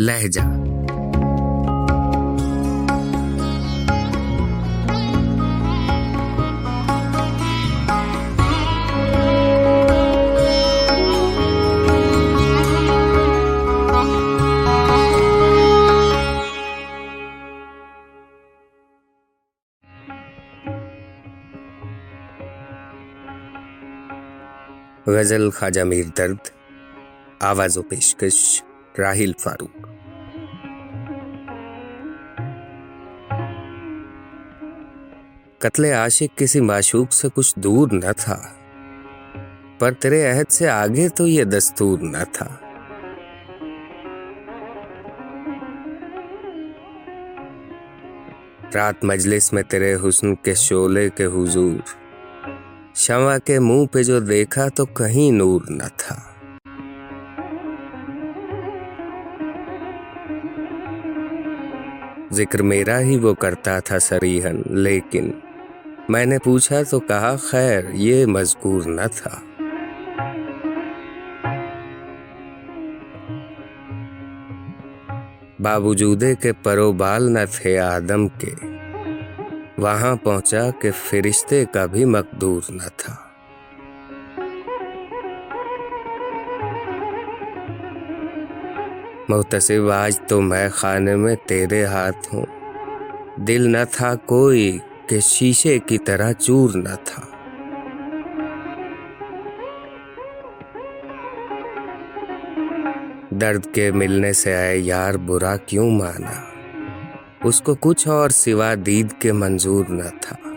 لہجہ۔ غزل خواجہ میر درد آواز و پیشکش راہیل فاروق۔ قتل عاشق کسی معشوق سے کچھ دور نہ تھا۔ پر تیرے عہد سے آگے تو یہ دستور نہ تھا۔ رات مجلس میں تیرے حسن کے شولے کے حضور۔ شمع کے منہ پہ جو دیکھا تو کہیں نور نہ تھا۔ ذکر میرا ہی وہ کرتا تھا سریحن لیکن میں نے پوچھا تو کہا، خیر، یہ مذکور نہ تھا۔ باوجودے کے پروبال نہ تھے آدم کے، وہاں پہنچا کہ فرشتے کا بھی مقدور نہ تھا۔ محتسب آج تو میں خانے میں تیرے ہاتھ ہوں۔ دل نہ تھا کوئی کہ شیشے کی طرح چور نہ تھا۔ درد کے ملنے سے آئے یار، برا کیوں مانا؟ اس کو کچھ اور سوا دید کے منظور نہ تھا۔